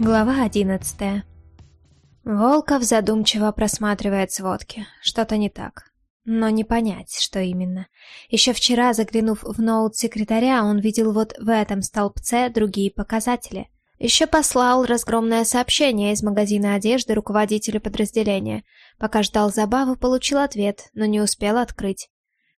Глава одиннадцатая. Волков задумчиво просматривает сводки. Что-то не так. Но не понять, что именно. Еще вчера, заглянув в ноут секретаря, он видел вот в этом столбце другие показатели. Еще послал разгромное сообщение из магазина одежды руководителю подразделения. Пока ждал забаву, получил ответ, но не успел открыть.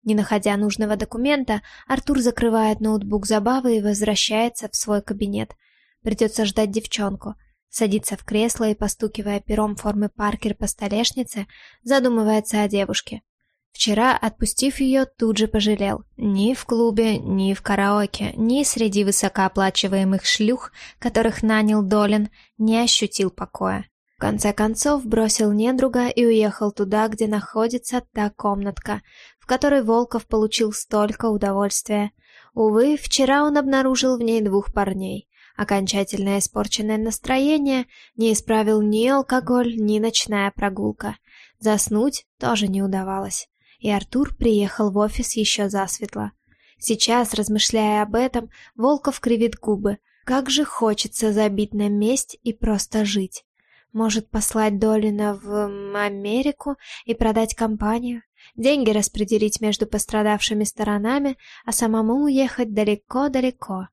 Не находя нужного документа, Артур закрывает ноутбук забавы и возвращается в свой кабинет – Придется ждать девчонку. Садится в кресло и, постукивая пером формы Паркер по столешнице, задумывается о девушке. Вчера, отпустив ее, тут же пожалел. Ни в клубе, ни в караоке, ни среди высокооплачиваемых шлюх, которых нанял Долин, не ощутил покоя. В конце концов, бросил недруга и уехал туда, где находится та комнатка, в которой Волков получил столько удовольствия. Увы, вчера он обнаружил в ней двух парней. Окончательно испорченное настроение не исправил ни алкоголь, ни ночная прогулка. Заснуть тоже не удавалось. И Артур приехал в офис еще засветло. Сейчас, размышляя об этом, Волков кривит губы. Как же хочется забить на месть и просто жить. Может, послать Долина в Америку и продать компанию? Деньги распределить между пострадавшими сторонами, а самому уехать далеко-далеко.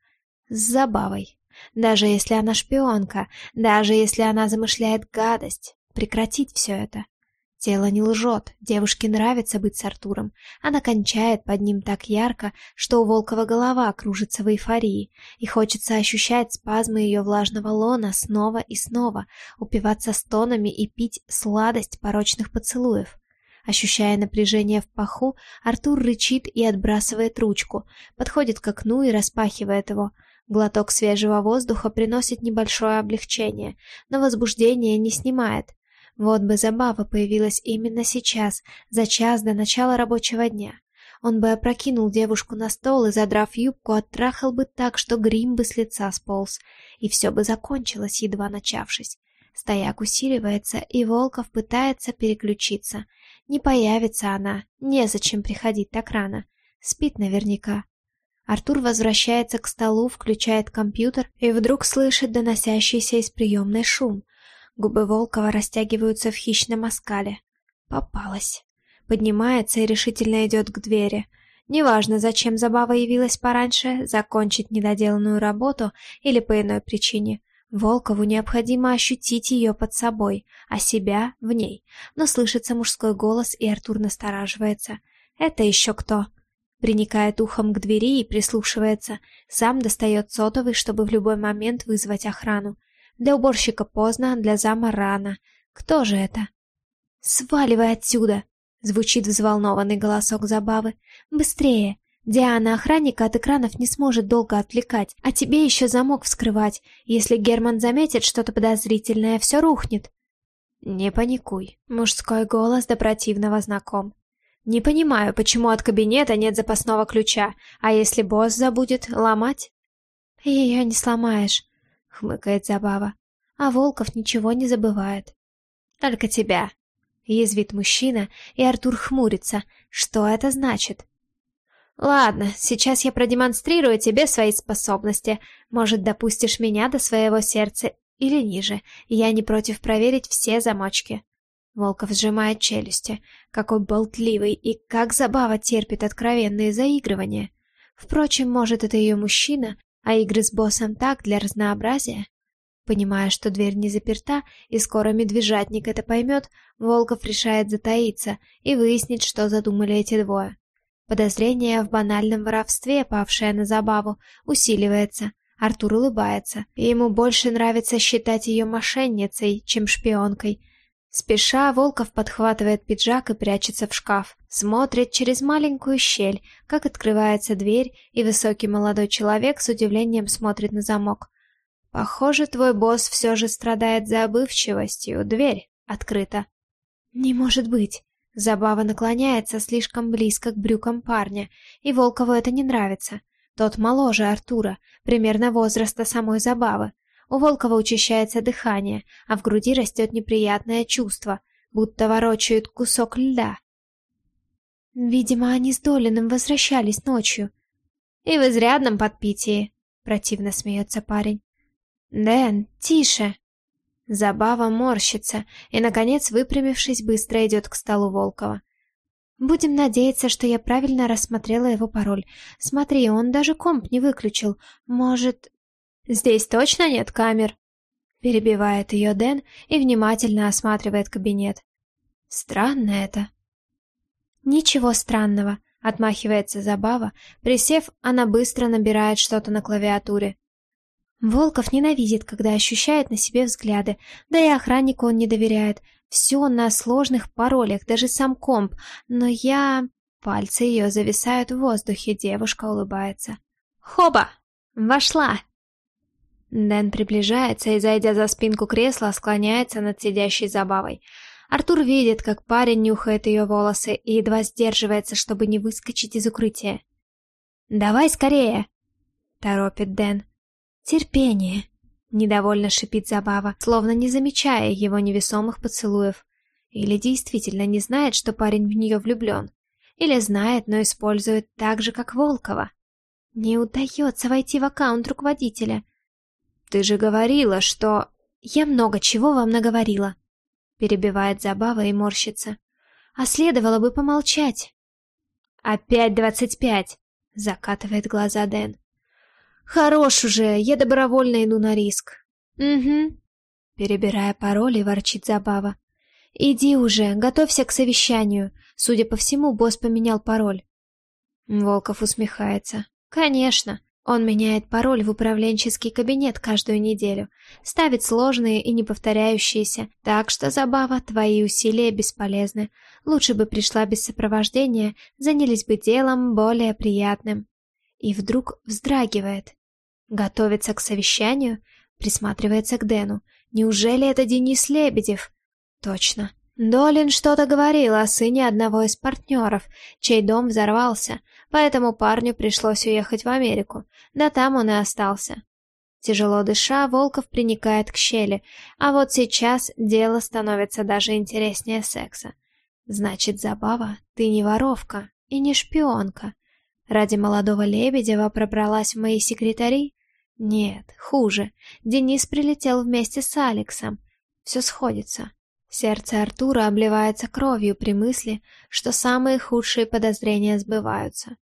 С забавой. Даже если она шпионка, даже если она замышляет гадость, прекратить все это. Тело не лжет, девушке нравится быть с Артуром. Она кончает под ним так ярко, что у Волкова голова кружится в эйфории, и хочется ощущать спазмы ее влажного лона снова и снова, упиваться стонами и пить сладость порочных поцелуев. Ощущая напряжение в паху, Артур рычит и отбрасывает ручку, подходит к окну и распахивает его, Глоток свежего воздуха приносит небольшое облегчение, но возбуждение не снимает. Вот бы забава появилась именно сейчас, за час до начала рабочего дня. Он бы опрокинул девушку на стол и, задрав юбку, оттрахал бы так, что грим бы с лица сполз, и все бы закончилось, едва начавшись. Стояк усиливается, и Волков пытается переключиться. Не появится она, незачем приходить так рано. Спит наверняка. Артур возвращается к столу, включает компьютер и вдруг слышит доносящийся из приемной шум. Губы Волкова растягиваются в хищном оскале. Попалась. Поднимается и решительно идет к двери. Неважно, зачем Забава явилась пораньше, закончить недоделанную работу или по иной причине. Волкову необходимо ощутить ее под собой, а себя в ней. Но слышится мужской голос, и Артур настораживается. «Это еще кто?» Приникает ухом к двери и прислушивается. Сам достает сотовый, чтобы в любой момент вызвать охрану. Для уборщика поздно, для зама рано. Кто же это? «Сваливай отсюда!» — звучит взволнованный голосок забавы. «Быстрее! Диана охранника от экранов не сможет долго отвлекать, а тебе еще замок вскрывать. Если Герман заметит что-то подозрительное, все рухнет». «Не паникуй», — мужской голос до противного знаком. Не понимаю, почему от кабинета нет запасного ключа, а если босс забудет, ломать? Ее не сломаешь, хмыкает Забава. А Волков ничего не забывает. Только тебя. Язвит мужчина, и Артур хмурится. Что это значит? Ладно, сейчас я продемонстрирую тебе свои способности. Может, допустишь меня до своего сердца или ниже. Я не против проверить все замочки. Волков сжимает челюсти. Какой болтливый и как забава терпит откровенные заигрывания. Впрочем, может, это ее мужчина, а игры с боссом так, для разнообразия. Понимая, что дверь не заперта, и скоро медвежатник это поймет, Волков решает затаиться и выяснить, что задумали эти двое. Подозрение в банальном воровстве, павшее на забаву, усиливается. Артур улыбается, и ему больше нравится считать ее мошенницей, чем шпионкой, Спеша, Волков подхватывает пиджак и прячется в шкаф. Смотрит через маленькую щель, как открывается дверь, и высокий молодой человек с удивлением смотрит на замок. «Похоже, твой босс все же страдает забывчивостью. Дверь открыта». «Не может быть!» Забава наклоняется слишком близко к брюкам парня, и Волкову это не нравится. Тот моложе Артура, примерно возраста самой Забавы. У Волкова учащается дыхание, а в груди растет неприятное чувство, будто ворочают кусок льда. Видимо, они с Долиным возвращались ночью. И в изрядном подпитии, противно смеется парень. «Дэн, тише!» Забава морщится и, наконец, выпрямившись, быстро идет к столу Волкова. Будем надеяться, что я правильно рассмотрела его пароль. Смотри, он даже комп не выключил. Может... Здесь точно нет камер? Перебивает ее Дэн и внимательно осматривает кабинет. Странно это. Ничего странного, отмахивается Забава. Присев, она быстро набирает что-то на клавиатуре. Волков ненавидит, когда ощущает на себе взгляды, да и охраннику он не доверяет. Все на сложных паролях, даже сам комп. Но я... Пальцы ее зависают в воздухе, девушка улыбается. «Хоба! Вошла!» Дэн приближается и, зайдя за спинку кресла, склоняется над сидящей забавой. Артур видит, как парень нюхает ее волосы и едва сдерживается, чтобы не выскочить из укрытия. «Давай скорее!» — торопит Дэн. «Терпение!» — недовольно шипит Забава, словно не замечая его невесомых поцелуев. Или действительно не знает, что парень в нее влюблен. Или знает, но использует так же, как Волкова. Не удается войти в аккаунт руководителя. «Ты же говорила, что...» «Я много чего вам наговорила», — перебивает Забава и морщится. «А следовало бы помолчать». «Опять двадцать пять!» — закатывает глаза Дэн. «Хорош уже, я добровольно иду на риск». «Угу», — перебирая пароли, ворчит Забава. «Иди уже, готовься к совещанию. Судя по всему, босс поменял пароль». Волков усмехается. «Конечно. Он меняет пароль в управленческий кабинет каждую неделю, ставит сложные и неповторяющиеся, так что, Забава, твои усилия бесполезны. Лучше бы пришла без сопровождения, занялись бы делом более приятным». И вдруг вздрагивает. Готовится к совещанию, присматривается к Дэну. Неужели это Денис Лебедев? Точно. Долин что-то говорил о сыне одного из партнеров, чей дом взорвался, поэтому парню пришлось уехать в Америку, да там он и остался. Тяжело дыша, Волков приникает к щели, а вот сейчас дело становится даже интереснее секса. Значит, Забава, ты не воровка и не шпионка. Ради молодого Лебедева пробралась в мои секретари? Нет, хуже. Денис прилетел вместе с Алексом. Все сходится. Сердце Артура обливается кровью при мысли, что самые худшие подозрения сбываются.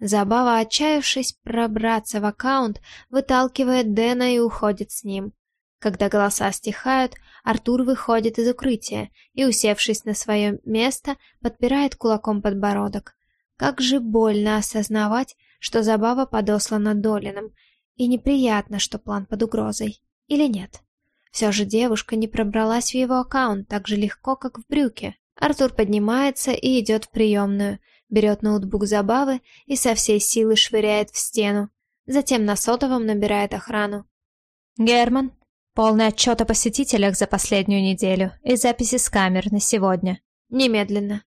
Забава, отчаявшись пробраться в аккаунт, выталкивает Дэна и уходит с ним. Когда голоса стихают, Артур выходит из укрытия и, усевшись на свое место, подпирает кулаком подбородок. Как же больно осознавать, что забава подослана Долином, и неприятно, что план под угрозой. Или нет? Все же девушка не пробралась в его аккаунт так же легко, как в брюке. Артур поднимается и идет в приемную, берет ноутбук забавы и со всей силы швыряет в стену. Затем на сотовом набирает охрану. «Герман, полный отчет о посетителях за последнюю неделю и записи с камер на сегодня. Немедленно».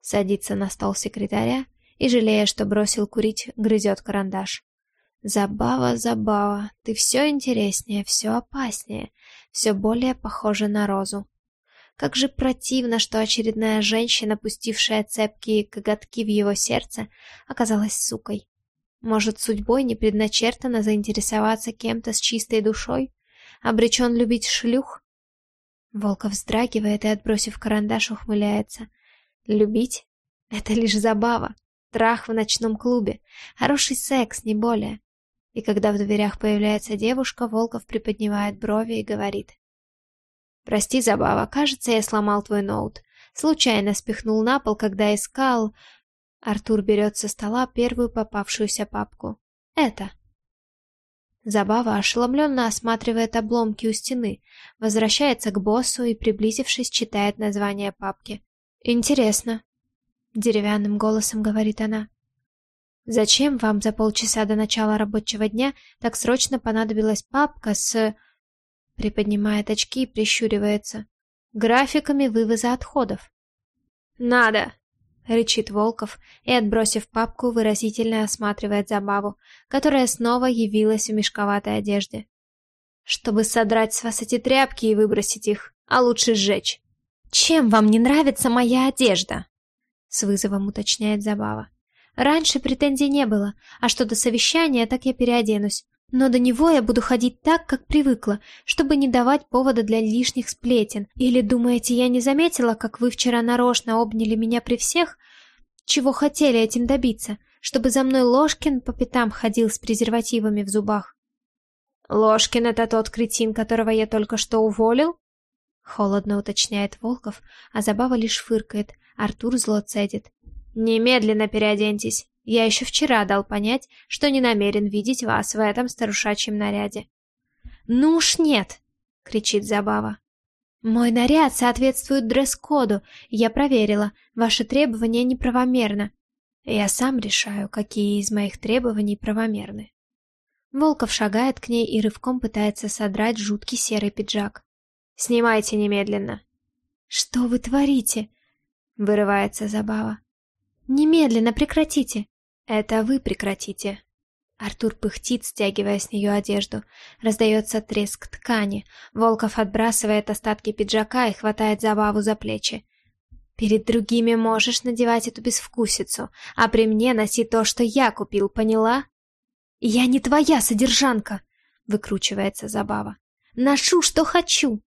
Садится на стол секретаря и, жалея, что бросил курить, грызет карандаш. Забава, забава, ты все интереснее, все опаснее, все более похоже на розу. Как же противно, что очередная женщина, пустившая цепкие коготки в его сердце, оказалась сукой. Может, судьбой не предначертано заинтересоваться кем-то с чистой душой? Обречен любить шлюх? Волков вздрагивает и, отбросив карандаш, ухмыляется. Любить? Это лишь забава. Трах в ночном клубе. Хороший секс, не более. И когда в дверях появляется девушка, Волков приподнимает брови и говорит. «Прости, Забава, кажется, я сломал твой ноут. Случайно спихнул на пол, когда искал...» Артур берет со стола первую попавшуюся папку. «Это». Забава ошеломленно осматривает обломки у стены, возвращается к боссу и, приблизившись, читает название папки. «Интересно», — деревянным голосом говорит она. Зачем вам за полчаса до начала рабочего дня так срочно понадобилась папка с... Приподнимает очки и прищуривается. Графиками вывоза отходов. «Надо!» — рычит Волков и, отбросив папку, выразительно осматривает забаву, которая снова явилась в мешковатой одежде. «Чтобы содрать с вас эти тряпки и выбросить их, а лучше сжечь!» «Чем вам не нравится моя одежда?» — с вызовом уточняет Забава. Раньше претензий не было, а что до совещания, так я переоденусь. Но до него я буду ходить так, как привыкла, чтобы не давать повода для лишних сплетен. Или думаете, я не заметила, как вы вчера нарочно обняли меня при всех? Чего хотели этим добиться? Чтобы за мной Ложкин по пятам ходил с презервативами в зубах? Ложкин — это тот кретин, которого я только что уволил? Холодно уточняет Волков, а Забава лишь фыркает. Артур зло цедит. «Немедленно переоденьтесь. Я еще вчера дал понять, что не намерен видеть вас в этом старушачьем наряде». «Ну уж нет!» — кричит Забава. «Мой наряд соответствует дресс-коду. Я проверила. Ваши требования неправомерны. Я сам решаю, какие из моих требований правомерны». Волков шагает к ней и рывком пытается содрать жуткий серый пиджак. «Снимайте немедленно!» «Что вы творите?» — вырывается Забава. «Немедленно прекратите!» «Это вы прекратите!» Артур пыхтит, стягивая с нее одежду. Раздается треск ткани. Волков отбрасывает остатки пиджака и хватает Забаву за плечи. «Перед другими можешь надевать эту безвкусицу, а при мне носи то, что я купил, поняла?» «Я не твоя содержанка!» — выкручивается Забава. «Ношу, что хочу!»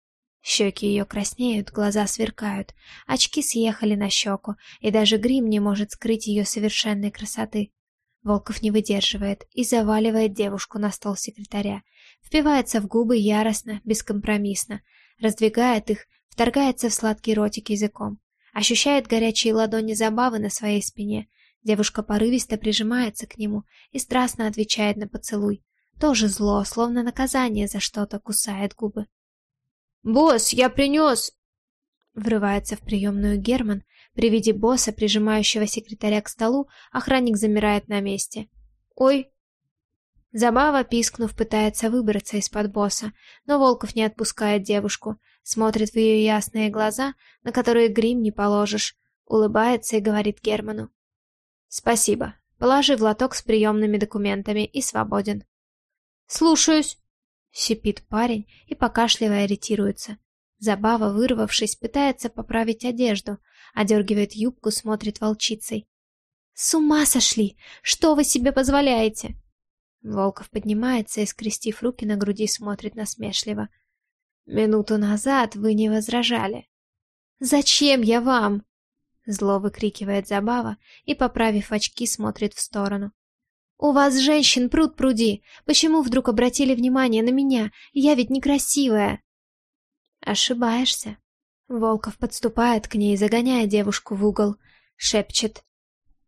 Щеки ее краснеют, глаза сверкают, очки съехали на щеку, и даже грим не может скрыть ее совершенной красоты. Волков не выдерживает и заваливает девушку на стол секретаря, впивается в губы яростно, бескомпромиссно, раздвигает их, вторгается в сладкий ротик языком, ощущает горячие ладони забавы на своей спине. Девушка порывисто прижимается к нему и страстно отвечает на поцелуй. Тоже зло, словно наказание за что-то, кусает губы. «Босс, я принес!» Врывается в приемную Герман. При виде босса, прижимающего секретаря к столу, охранник замирает на месте. «Ой!» Забава, пискнув, пытается выбраться из-под босса, но Волков не отпускает девушку, смотрит в ее ясные глаза, на которые грим не положишь, улыбается и говорит Герману. «Спасибо. Положи в лоток с приемными документами и свободен». «Слушаюсь!» Сипит парень и, покашливая, ретируется. Забава, вырвавшись, пытается поправить одежду, одергивает юбку, смотрит волчицей. «С ума сошли! Что вы себе позволяете?» Волков поднимается и, скрестив руки на груди, смотрит насмешливо. «Минуту назад вы не возражали». «Зачем я вам?» Зло выкрикивает Забава и, поправив очки, смотрит в сторону. «У вас женщин пруд пруди. Почему вдруг обратили внимание на меня? Я ведь некрасивая». «Ошибаешься». Волков подступает к ней, загоняя девушку в угол, шепчет.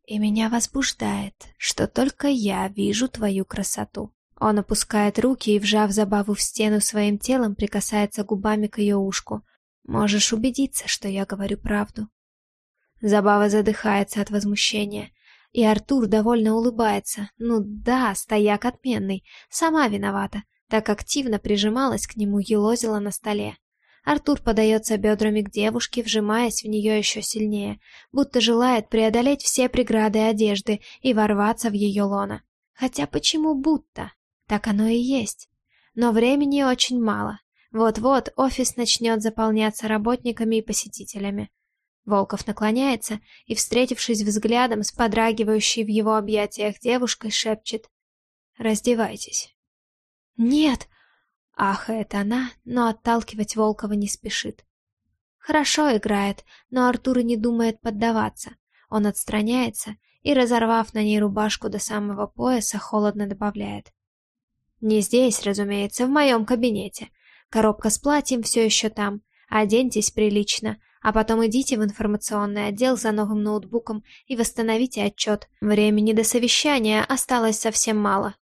«И меня возбуждает, что только я вижу твою красоту». Он опускает руки и, вжав забаву в стену своим телом, прикасается губами к ее ушку. «Можешь убедиться, что я говорю правду». Забава задыхается от возмущения. И Артур довольно улыбается. Ну да, стояк отменный. Сама виновата. Так активно прижималась к нему, елозила на столе. Артур подается бедрами к девушке, вжимаясь в нее еще сильнее, будто желает преодолеть все преграды одежды и ворваться в ее лоно. Хотя почему будто? Так оно и есть. Но времени очень мало. Вот-вот офис начнет заполняться работниками и посетителями. Волков наклоняется и, встретившись взглядом с подрагивающей в его объятиях девушкой, шепчет «Раздевайтесь». «Нет!» — ахает она, но отталкивать Волкова не спешит. Хорошо играет, но Артур не думает поддаваться. Он отстраняется и, разорвав на ней рубашку до самого пояса, холодно добавляет. «Не здесь, разумеется, в моем кабинете. Коробка с платьем все еще там. Оденьтесь прилично, а потом идите в информационный отдел за новым ноутбуком и восстановите отчет. Времени до совещания осталось совсем мало.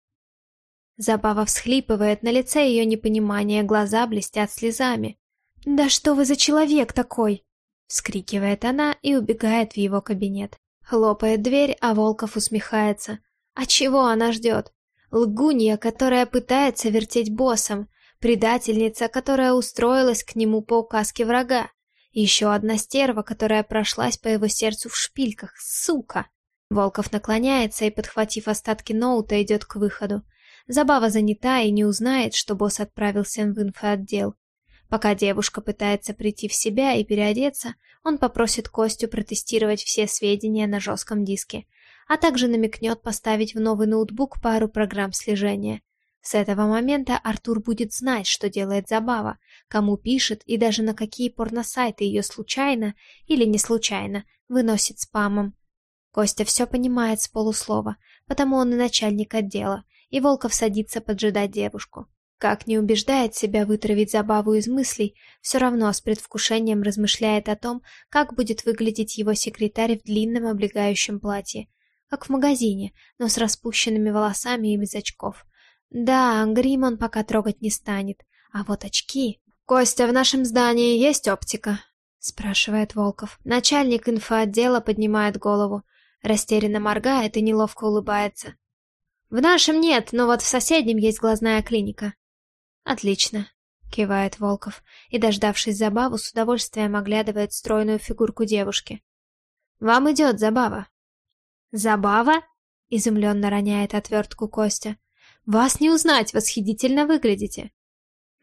Забава всхлипывает, на лице ее непонимание, глаза блестят слезами. «Да что вы за человек такой?» Вскрикивает она и убегает в его кабинет. Хлопает дверь, а Волков усмехается. А чего она ждет? Лгунья, которая пытается вертеть боссом, предательница, которая устроилась к нему по указке врага. Еще одна стерва, которая прошлась по его сердцу в шпильках. Сука! Волков наклоняется и, подхватив остатки ноута, идет к выходу. Забава занята и не узнает, что босс отправился в инфоотдел. Пока девушка пытается прийти в себя и переодеться, он попросит Костю протестировать все сведения на жестком диске, а также намекнет поставить в новый ноутбук пару программ слежения. С этого момента Артур будет знать, что делает Забава, кому пишет и даже на какие порносайты ее случайно или не случайно выносит спамом. Костя все понимает с полуслова, потому он и начальник отдела, и Волков садится поджидать девушку. Как не убеждает себя вытравить забаву из мыслей, все равно с предвкушением размышляет о том, как будет выглядеть его секретарь в длинном облегающем платье. Как в магазине, но с распущенными волосами и без очков. Да, грим он пока трогать не станет, а вот очки... «Костя, в нашем здании есть оптика?» — спрашивает Волков. Начальник инфоотдела поднимает голову, растерянно моргает и неловко улыбается. «В нашем нет, но вот в соседнем есть глазная клиника». «Отлично», — кивает Волков, и, дождавшись забаву, с удовольствием оглядывает стройную фигурку девушки. «Вам идет забава». «Забава?» — изумленно роняет отвертку Костя. «Вас не узнать, восхитительно выглядите!»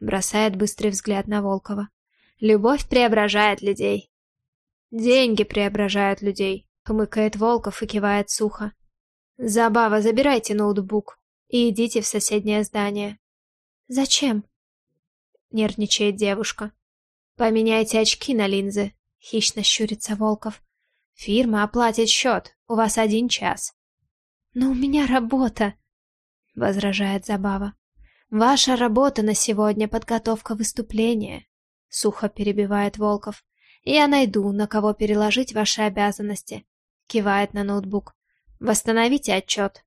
Бросает быстрый взгляд на Волкова. «Любовь преображает людей!» «Деньги преображают людей!» — хмыкает Волков и кивает сухо. «Забава, забирайте ноутбук и идите в соседнее здание». «Зачем?» — нервничает девушка. «Поменяйте очки на линзы», — хищно щурится Волков. «Фирма оплатит счет, у вас один час». «Но у меня работа», — возражает Забава. «Ваша работа на сегодня — подготовка выступления», — сухо перебивает Волков. «Я найду, на кого переложить ваши обязанности», — кивает на ноутбук. «Восстановите отчет».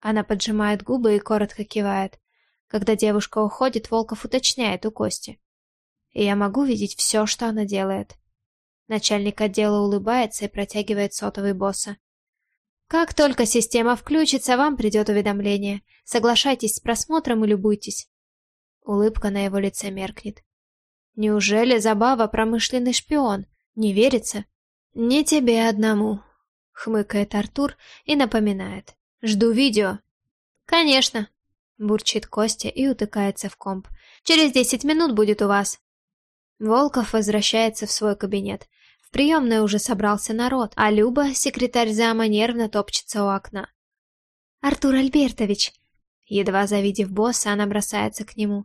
Она поджимает губы и коротко кивает. Когда девушка уходит, Волков уточняет у Кости. «Я могу видеть все, что она делает». Начальник отдела улыбается и протягивает сотовый босса. Как только система включится, вам придет уведомление. Соглашайтесь с просмотром и любуйтесь. Улыбка на его лице меркнет. Неужели Забава промышленный шпион? Не верится? Не тебе одному, хмыкает Артур и напоминает. Жду видео. Конечно, бурчит Костя и утыкается в комп. Через десять минут будет у вас. Волков возвращается в свой кабинет приемной уже собрался народ, а Люба, секретарь зама, нервно топчется у окна. «Артур Альбертович!» Едва завидев босса, она бросается к нему.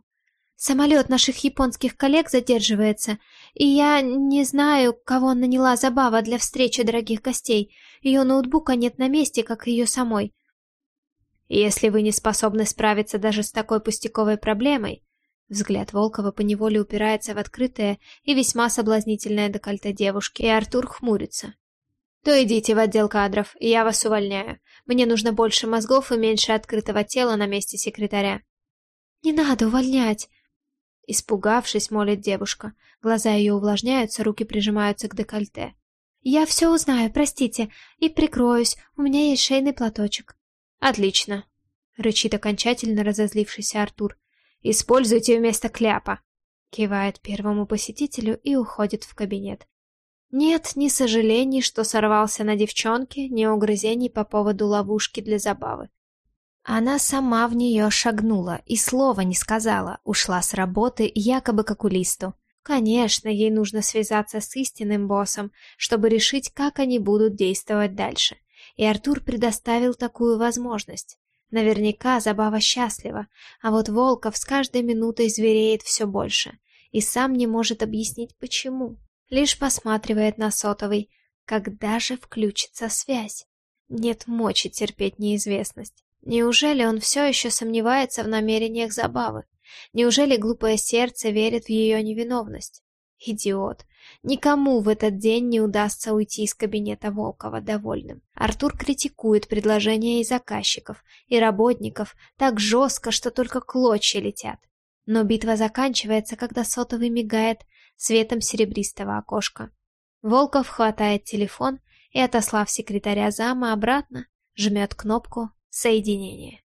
«Самолет наших японских коллег задерживается, и я не знаю, кого наняла забава для встречи дорогих гостей. Ее ноутбука нет на месте, как и ее самой. Если вы не способны справиться даже с такой пустяковой проблемой, Взгляд Волкова поневоле упирается в открытое и весьма соблазнительное декольте девушки, и Артур хмурится. «То идите в отдел кадров, и я вас увольняю. Мне нужно больше мозгов и меньше открытого тела на месте секретаря». «Не надо увольнять!» Испугавшись, молит девушка. Глаза ее увлажняются, руки прижимаются к декольте. «Я все узнаю, простите, и прикроюсь, у меня есть шейный платочек». «Отлично», — рычит окончательно разозлившийся Артур. Используйте вместо кляпа!» Кивает первому посетителю и уходит в кабинет. Нет ни сожалений, что сорвался на девчонке, ни угрызений по поводу ловушки для забавы. Она сама в нее шагнула и слова не сказала, ушла с работы якобы к окулисту. Конечно, ей нужно связаться с истинным боссом, чтобы решить, как они будут действовать дальше. И Артур предоставил такую возможность. Наверняка Забава счастлива, а вот Волков с каждой минутой звереет все больше и сам не может объяснить почему. Лишь посматривает на сотовый, когда же включится связь. Нет мочи терпеть неизвестность. Неужели он все еще сомневается в намерениях Забавы? Неужели глупое сердце верит в ее невиновность? Идиот. Никому в этот день не удастся уйти из кабинета Волкова довольным. Артур критикует предложения и заказчиков, и работников так жестко, что только клочья летят. Но битва заканчивается, когда сотовый мигает светом серебристого окошка. Волков хватает телефон и, отослав секретаря зама обратно, жмет кнопку соединения.